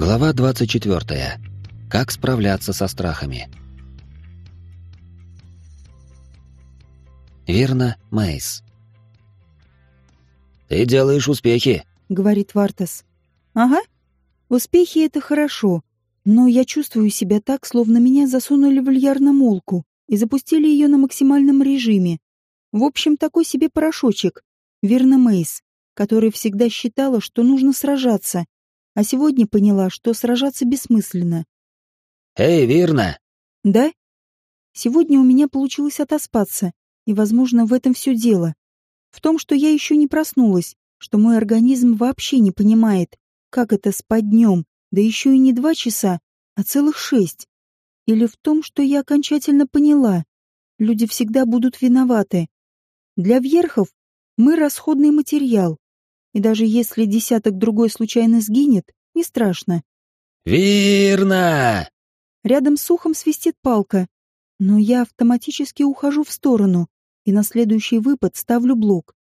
Глава 24. Как справляться со страхами. Верно, Мейс. «Ты делаешь успехи», — говорит Вартас. «Ага. Успехи — это хорошо, но я чувствую себя так, словно меня засунули в льярномолку и запустили ее на максимальном режиме. В общем, такой себе порошочек. Верно, Мейс, которая всегда считала, что нужно сражаться, а сегодня поняла, что сражаться бессмысленно. «Эй, Верно!» «Да?» Сегодня у меня получилось отоспаться, и, возможно, в этом все дело. В том, что я еще не проснулась, что мой организм вообще не понимает, как это спать днем, да еще и не два часа, а целых шесть. Или в том, что я окончательно поняла, люди всегда будут виноваты. Для вьерхов мы расходный материал, и даже если десяток другой случайно сгинет, не страшно. «Верно!» Рядом с ухом свистит палка, но я автоматически ухожу в сторону, и на следующий выпад ставлю блок.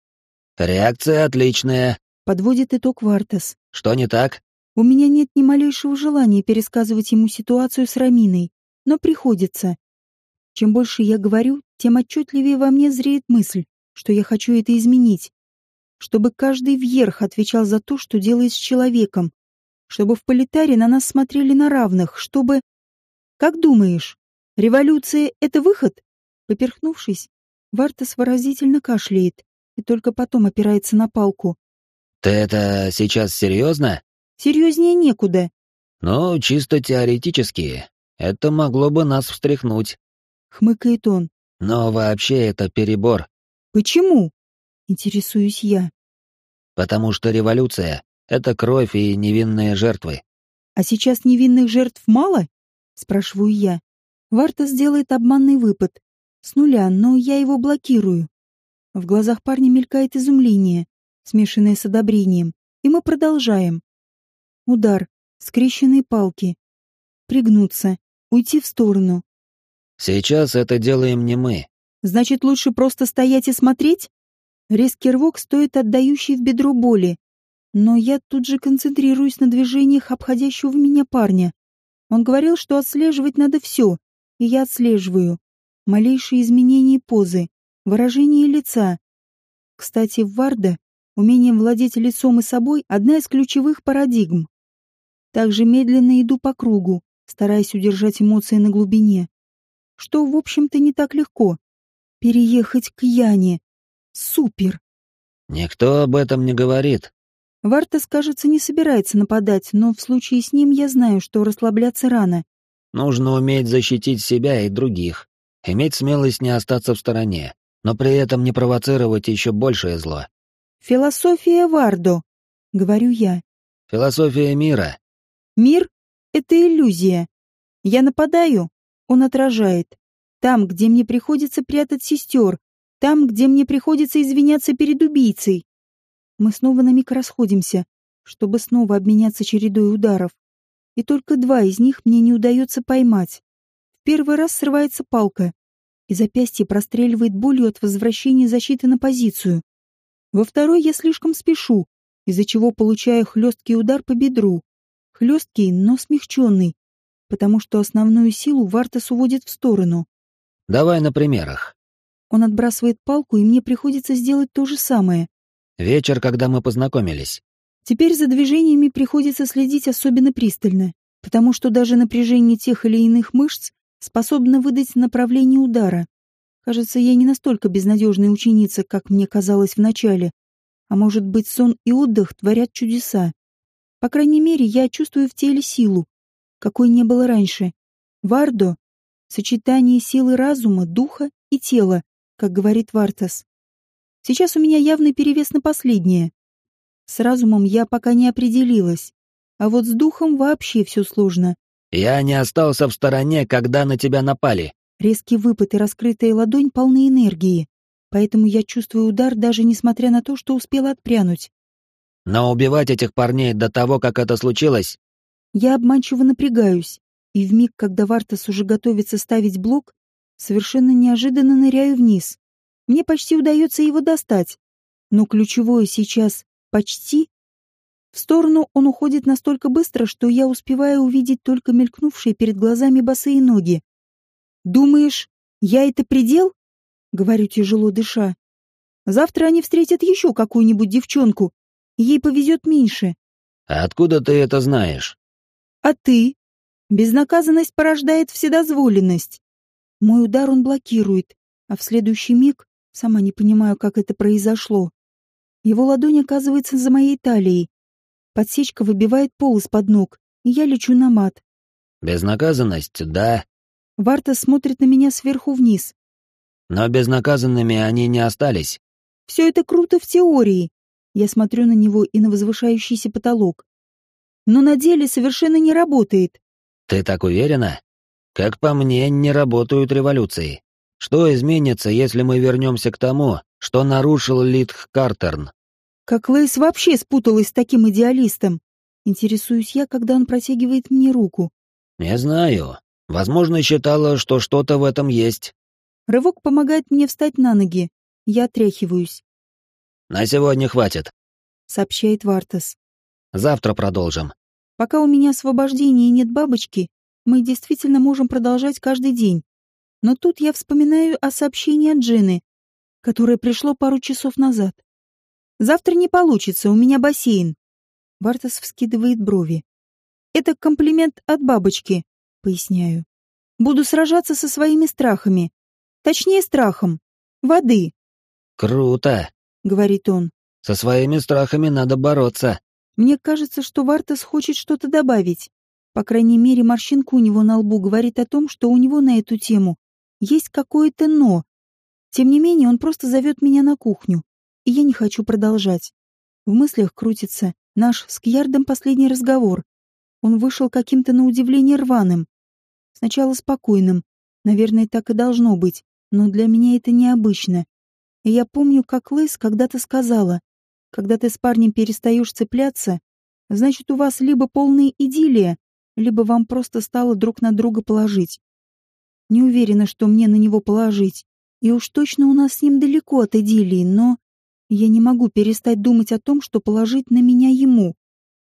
«Реакция отличная», — подводит итог Вартас. «Что не так?» У меня нет ни малейшего желания пересказывать ему ситуацию с Раминой, но приходится. Чем больше я говорю, тем отчетливее во мне зреет мысль, что я хочу это изменить. Чтобы каждый вверх отвечал за то, что делает с человеком. Чтобы в политаре на нас смотрели на равных, чтобы... Как думаешь, революция — это выход? Поперхнувшись, Вартас выразительно кашляет и только потом опирается на палку. «Ты это сейчас серьезно?» «Серьезнее некуда». «Ну, чисто теоретически. Это могло бы нас встряхнуть». Хмыкает он. «Но вообще это перебор». «Почему?» Интересуюсь я. «Потому что революция — это кровь и невинные жертвы». «А сейчас невинных жертв мало?» Спрашиваю я. Вартас делает обманный выпад, с нуля, но я его блокирую. В глазах парня мелькает изумление, смешанное с одобрением, и мы продолжаем. Удар, скрещенные палки. Пригнуться, уйти в сторону. Сейчас это делаем не мы. Значит, лучше просто стоять и смотреть? Резкий рывок стоит отдающий в бедро боли. Но я тут же концентрируюсь на движениях обходящего в меня парня. Он говорил, что отслеживать надо все, и я отслеживаю малейшие изменения позы, выражение лица. Кстати, в Варда умение владеть лицом и собой – одна из ключевых парадигм. Также медленно иду по кругу, стараясь удержать эмоции на глубине. Что, в общем-то, не так легко. Переехать к Яне. Супер. Никто об этом не говорит. Вартас, кажется, не собирается нападать, но в случае с ним я знаю, что расслабляться рано. Нужно уметь защитить себя и других иметь смелость не остаться в стороне, но при этом не провоцировать еще большее зло. «Философия Вардо», — говорю я. «Философия мира». «Мир — это иллюзия. Я нападаю, он отражает. Там, где мне приходится прятать сестер, там, где мне приходится извиняться перед убийцей. Мы снова на миг расходимся, чтобы снова обменяться чередой ударов. И только два из них мне не удается поймать первый раз срывается палка, и запястье простреливает болью от возвращения защиты на позицию. Во второй я слишком спешу, из-за чего получаю хлесткий удар по бедру. Хлесткий, но смягченный, потому что основную силу Вартас уводит в сторону. «Давай на примерах». Он отбрасывает палку, и мне приходится сделать то же самое. «Вечер, когда мы познакомились». Теперь за движениями приходится следить особенно пристально, потому что даже напряжение тех или иных мышц способна выдать направление удара. Кажется, я не настолько безнадежная ученица, как мне казалось вначале. А может быть, сон и отдых творят чудеса. По крайней мере, я чувствую в теле силу, какой не было раньше. Вардо — сочетание силы разума, духа и тела, как говорит Вартас. Сейчас у меня явный перевес на последнее. С разумом я пока не определилась, а вот с духом вообще все сложно. «Я не остался в стороне, когда на тебя напали». Резкий выпад и раскрытая ладонь полны энергии, поэтому я чувствую удар, даже несмотря на то, что успела отпрянуть. Но убивать этих парней до того, как это случилось... Я обманчиво напрягаюсь, и в миг, когда Вартас уже готовится ставить блок, совершенно неожиданно ныряю вниз. Мне почти удается его достать, но ключевое сейчас «почти» В сторону он уходит настолько быстро, что я успеваю увидеть только мелькнувшие перед глазами босые ноги. «Думаешь, я это предел?» — говорю тяжело дыша. «Завтра они встретят еще какую-нибудь девчонку, ей повезет меньше». «А откуда ты это знаешь?» «А ты?» «Безнаказанность порождает вседозволенность. Мой удар он блокирует, а в следующий миг, сама не понимаю, как это произошло, его ладонь оказывается за моей талией. Подсечка выбивает пол из-под ног, и я лечу на мат. Безнаказанность, да. Варта смотрит на меня сверху вниз. Но безнаказанными они не остались. Все это круто в теории. Я смотрю на него и на возвышающийся потолок. Но на деле совершенно не работает. Ты так уверена? Как по мне, не работают революции. Что изменится, если мы вернемся к тому, что нарушил Литх Картерн? Как Лейс вообще спуталась с таким идеалистом? Интересуюсь я, когда он протягивает мне руку. Не знаю. Возможно, считала, что что-то в этом есть. Рывок помогает мне встать на ноги. Я отряхиваюсь. На сегодня хватит, сообщает Вартас. Завтра продолжим. Пока у меня освобождения нет бабочки, мы действительно можем продолжать каждый день. Но тут я вспоминаю о сообщении от Джины, которое пришло пару часов назад. «Завтра не получится, у меня бассейн». Бартас вскидывает брови. «Это комплимент от бабочки», — поясняю. «Буду сражаться со своими страхами. Точнее, страхом. Воды». «Круто», — говорит он. «Со своими страхами надо бороться». Мне кажется, что Вартас хочет что-то добавить. По крайней мере, морщинка у него на лбу говорит о том, что у него на эту тему есть какое-то «но». Тем не менее, он просто зовет меня на кухню, и я не хочу продолжать. В мыслях крутится наш с Кьярдом последний разговор. Он вышел каким-то на удивление рваным. Сначала спокойным. Наверное, так и должно быть, но для меня это необычно. И я помню, как Лейс когда-то сказала, когда ты с парнем перестаешь цепляться, значит, у вас либо полная идиллия, либо вам просто стало друг на друга положить. Не уверена, что мне на него положить. И уж точно у нас с ним далеко от идиллии, но... Я не могу перестать думать о том, что положить на меня ему.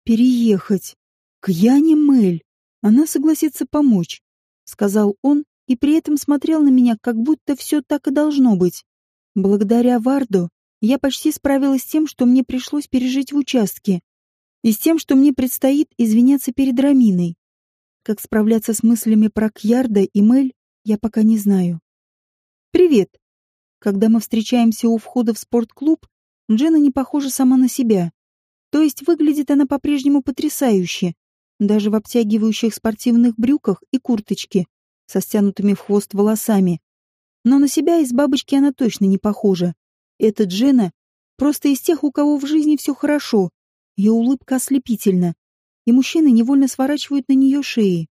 Переехать. К Яне Мэль. Она согласится помочь, — сказал он, и при этом смотрел на меня, как будто все так и должно быть. Благодаря Варду я почти справилась с тем, что мне пришлось пережить в участке, и с тем, что мне предстоит извиняться перед Раминой. Как справляться с мыслями про Кьярда и Мэль, я пока не знаю. «Привет!» Когда мы встречаемся у входа в спортклуб, Джена не похожа сама на себя. То есть выглядит она по-прежнему потрясающе, даже в обтягивающих спортивных брюках и курточке, со стянутыми в хвост волосами. Но на себя из бабочки она точно не похожа. Эта Джена просто из тех, у кого в жизни все хорошо. Ее улыбка ослепительна, и мужчины невольно сворачивают на нее шеи.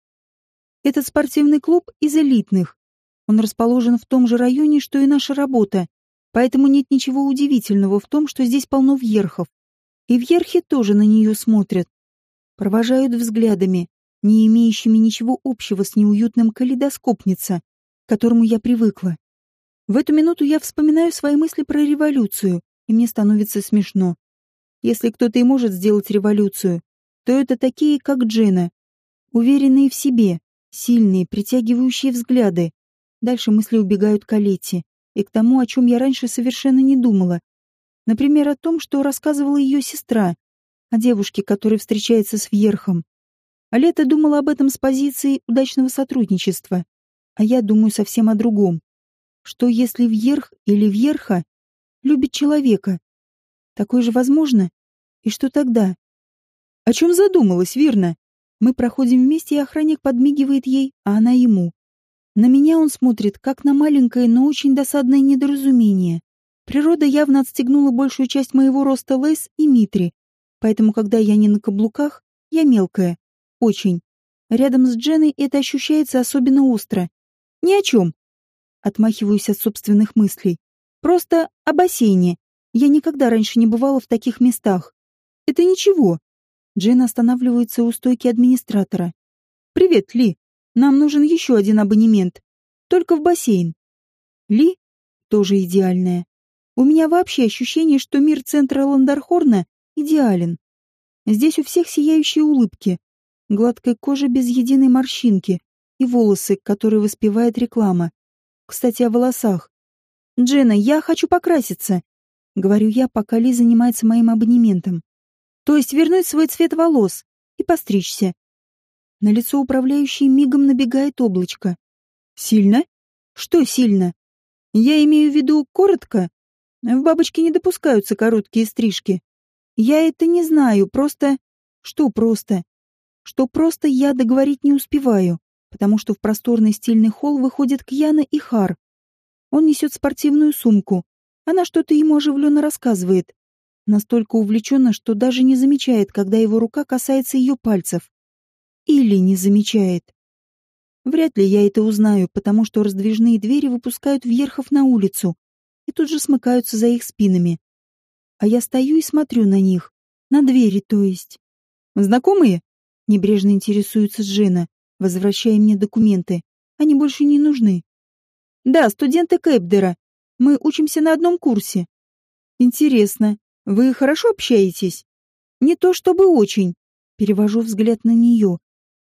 Этот спортивный клуб из элитных. Он расположен в том же районе, что и наша работа, поэтому нет ничего удивительного в том, что здесь полно вьерхов. И вьерхи тоже на нее смотрят. Провожают взглядами, не имеющими ничего общего с неуютным калейдоскопница, к которому я привыкла. В эту минуту я вспоминаю свои мысли про революцию, и мне становится смешно. Если кто-то и может сделать революцию, то это такие, как Джена, уверенные в себе, Сильные, притягивающие взгляды. Дальше мысли убегают к Олете и к тому, о чем я раньше совершенно не думала. Например, о том, что рассказывала ее сестра, о девушке, которая встречается с Вьерхом. Алета думала об этом с позиции удачного сотрудничества, а я думаю совсем о другом. Что если Вьерх или Вьерха любит человека? Такое же возможно? И что тогда? О чем задумалась, верно? Мы проходим вместе, и охранник подмигивает ей, а она ему. На меня он смотрит, как на маленькое, но очень досадное недоразумение. Природа явно отстегнула большую часть моего роста Лейс и Митри, поэтому, когда я не на каблуках, я мелкая. Очень. Рядом с Дженой это ощущается особенно остро. Ни о чем. Отмахиваюсь от собственных мыслей. Просто о бассейне. Я никогда раньше не бывала в таких местах. Это ничего. Джен останавливается у стойки администратора. «Привет, Ли. Нам нужен еще один абонемент. Только в бассейн». Ли тоже идеальная. У меня вообще ощущение, что мир центра Ландархорна идеален. Здесь у всех сияющие улыбки, гладкая кожа без единой морщинки и волосы, которые воспевает реклама. Кстати, о волосах. «Джена, я хочу покраситься», — говорю я, пока Ли занимается моим абонементом. То есть вернуть свой цвет волос и постричься. На лицо управляющей мигом набегает облачко. Сильно? Что сильно? Я имею в виду коротко. В бабочке не допускаются короткие стрижки. Я это не знаю, просто... Что просто? Что просто я договорить не успеваю потому что в просторный стильный холл выходят Кьяна и Хар. Он несет спортивную сумку. Она что-то ему оживленно рассказывает. Настолько увлеченно, что даже не замечает, когда его рука касается ее пальцев. Или не замечает. Вряд ли я это узнаю, потому что раздвижные двери выпускают вверхов на улицу и тут же смыкаются за их спинами. А я стою и смотрю на них. На двери, то есть. «Знакомые?» — небрежно интересуется Джина возвращая мне документы. Они больше не нужны. Да, студенты Кэпдера. Мы учимся на одном курсе. Интересно, вы хорошо общаетесь? Не то чтобы очень. Перевожу взгляд на нее.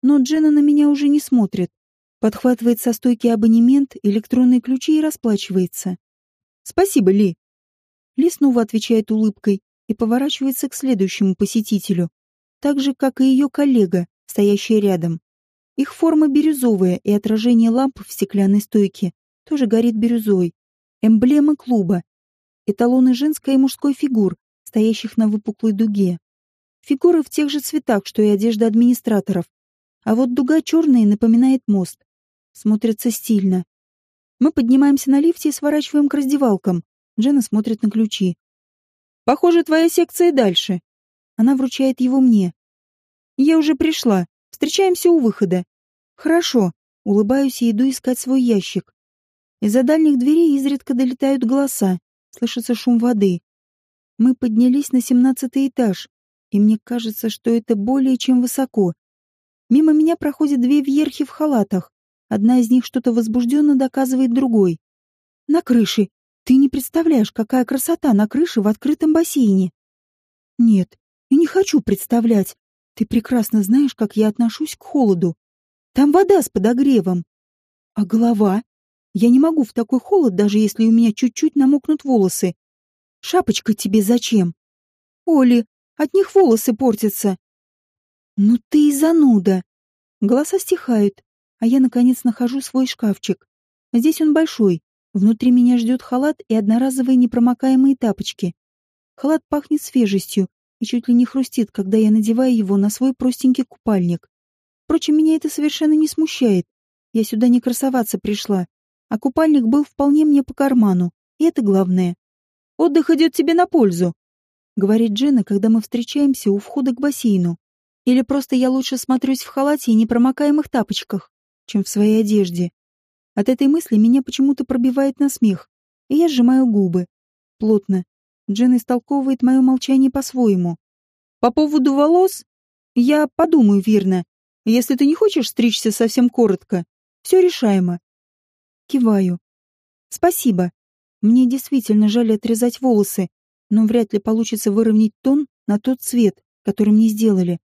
Но Джена на меня уже не смотрит. Подхватывает со стойки абонемент, электронные ключи и расплачивается. Спасибо, Ли. Ли снова отвечает улыбкой и поворачивается к следующему посетителю, так же, как и ее коллега, стоящая рядом. Их форма бирюзовая, и отражение ламп в стеклянной стойке тоже горит бирюзой. Эмблема клуба. Эталоны женской и мужской фигур, стоящих на выпуклой дуге. Фигуры в тех же цветах, что и одежда администраторов. А вот дуга черная напоминает мост. Смотрится стильно. Мы поднимаемся на лифте и сворачиваем к раздевалкам. Джена смотрит на ключи. «Похоже, твоя секция дальше». Она вручает его мне. «Я уже пришла. Встречаемся у выхода. Хорошо. Улыбаюсь и иду искать свой ящик. Из-за дальних дверей изредка долетают голоса, слышится шум воды. Мы поднялись на семнадцатый этаж, и мне кажется, что это более чем высоко. Мимо меня проходят две вьерхи в халатах. Одна из них что-то возбужденно доказывает другой. На крыше. Ты не представляешь, какая красота на крыше в открытом бассейне. Нет, и не хочу представлять. Ты прекрасно знаешь, как я отношусь к холоду. Там вода с подогревом. А голова? Я не могу в такой холод, даже если у меня чуть-чуть намокнут волосы. Шапочка тебе зачем? Оли, от них волосы портятся. Ну ты и зануда. Голоса стихают, а я, наконец, нахожу свой шкафчик. Здесь он большой. Внутри меня ждет халат и одноразовые непромокаемые тапочки. Халат пахнет свежестью, и чуть ли не хрустит, когда я надеваю его на свой простенький купальник. Впрочем, меня это совершенно не смущает. Я сюда не красоваться пришла, а купальник был вполне мне по карману, и это главное. «Отдых идет тебе на пользу», — говорит Джена, когда мы встречаемся у входа к бассейну. Или просто я лучше смотрюсь в халате и непромокаемых тапочках, чем в своей одежде. От этой мысли меня почему-то пробивает на смех, и я сжимаю губы. Плотно, Джен истолковывает мое молчание по-своему. По поводу волос? Я подумаю, верно. Если ты не хочешь стричься совсем коротко, все решаемо. Киваю. Спасибо. Мне действительно жаль отрезать волосы, но вряд ли получится выровнять тон на тот цвет, который мне сделали.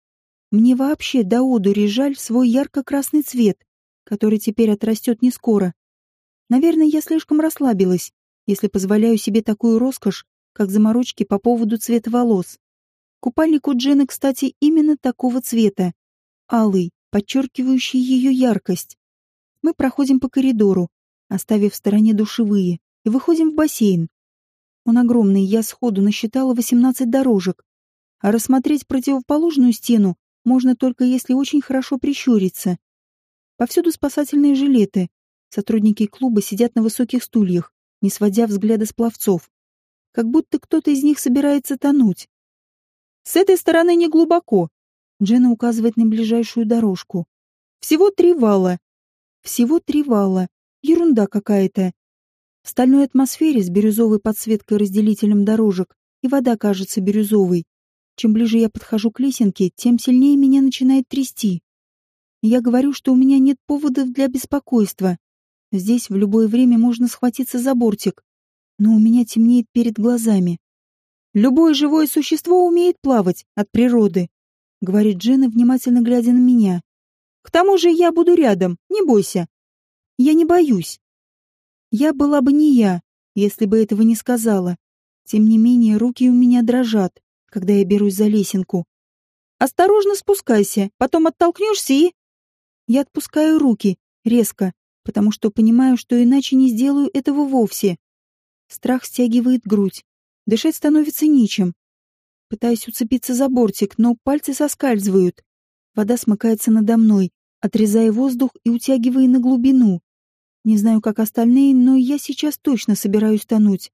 Мне вообще до одури жаль свой ярко-красный цвет, который теперь отрастет не скоро. Наверное, я слишком расслабилась, если позволяю себе такую роскошь, как заморочки по поводу цвета волос. Купальник у Джены, кстати, именно такого цвета. Алый, подчеркивающий ее яркость. Мы проходим по коридору, оставив в стороне душевые, и выходим в бассейн. Он огромный, я сходу насчитала 18 дорожек. А рассмотреть противоположную стену можно только если очень хорошо прищуриться. Повсюду спасательные жилеты. Сотрудники клуба сидят на высоких стульях, не сводя взгляда с пловцов как будто кто-то из них собирается тонуть. С этой стороны не глубоко. Джена указывает на ближайшую дорожку. Всего три вала. Всего три вала. Ерунда какая-то. В стальной атмосфере с бирюзовой подсветкой разделителем дорожек и вода кажется бирюзовой. Чем ближе я подхожу к лесенке, тем сильнее меня начинает трясти. Я говорю, что у меня нет поводов для беспокойства. Здесь в любое время можно схватиться за бортик, но у меня темнеет перед глазами. Любое живое существо умеет плавать от природы, — говорит Джена, внимательно глядя на меня. «К тому же я буду рядом, не бойся. Я не боюсь. Я была бы не я, если бы этого не сказала. Тем не менее, руки у меня дрожат, когда я берусь за лесенку. Осторожно спускайся, потом оттолкнешься и... Я отпускаю руки, резко, потому что понимаю, что иначе не сделаю этого вовсе. Страх стягивает грудь. Дышать становится нечем. Пытаюсь уцепиться за бортик, но пальцы соскальзывают. Вода смыкается надо мной, отрезая воздух и утягивая на глубину. Не знаю, как остальные, но я сейчас точно собираюсь тонуть.